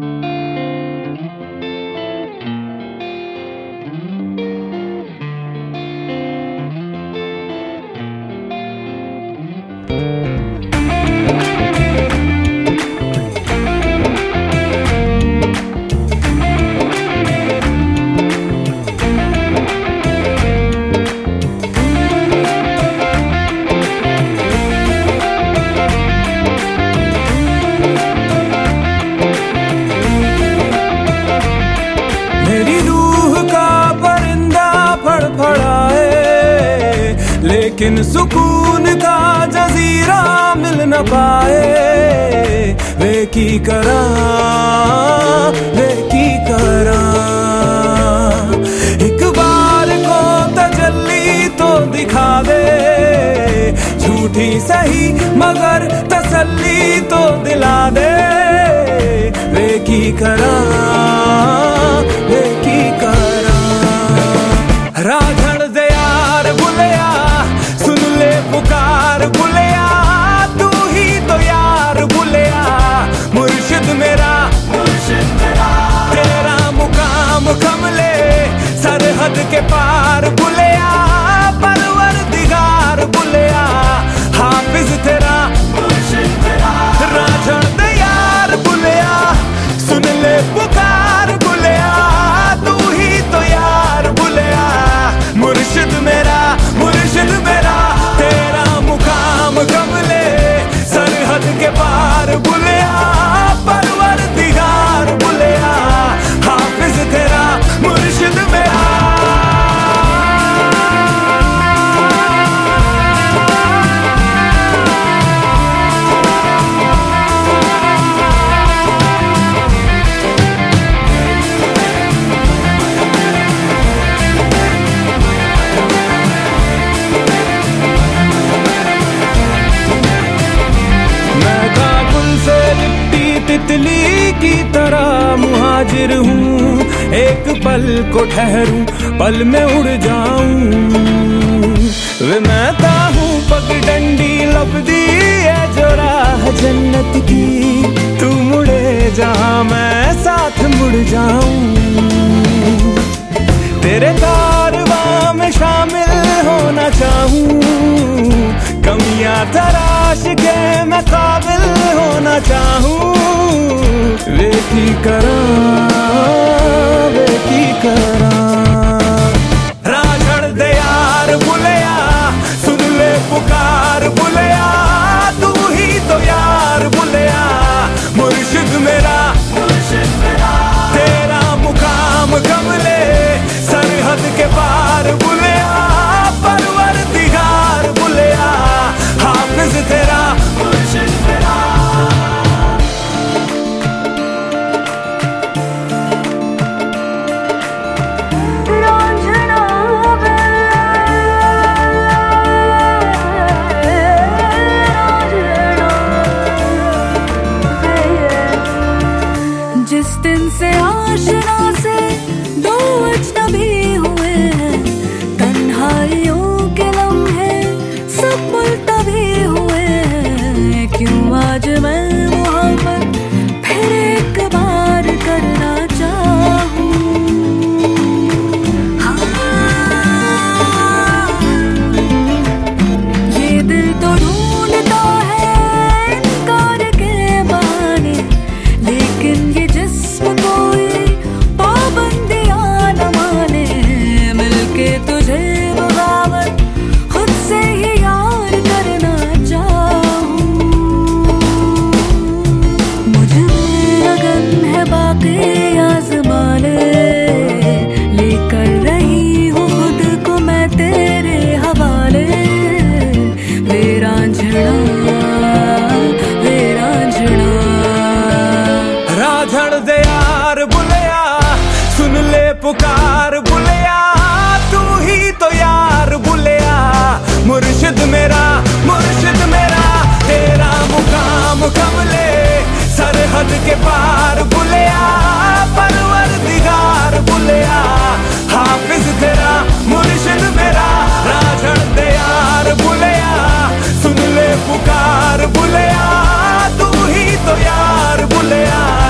मेरी लेकिन सुकून का जजीरा मिल न पाए। वे की करा, वे की करा। एक बार को तजल्ली तो दिखा दे। झूठी सही मगर तसल्ली तो दिला दे। वे की करा, वे मुहाजिर हूँ, एक पल को ठहरूं, पल में उड़ जाऊँ। वे मैं हूँ पगडंडी लपदी है जो राह जन्नत की। तू मुड़े जहाँ मैं साथ मुड़ जाऊँ। तेरे कारवां में शामिल होना चाहूँ। कमियाँ तराश के मैं काबिल होना चाहूँ। वे की करा वे की करा। पुकार, बुलिया, तू ही तो यार बुलिया। मुर्शिद मेरा मुर्शिद मेरा, तेरा मुकाम कमले। सरहद के पार बुलिया परवर दिगार बुलिया। हाफिज तेरा, मुर्शिद मेरा, राजन दयार बुलिया। सुन ले पुकार, बुलिया, तू ही तो यार बुलिया।